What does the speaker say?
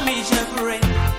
I made you afraid.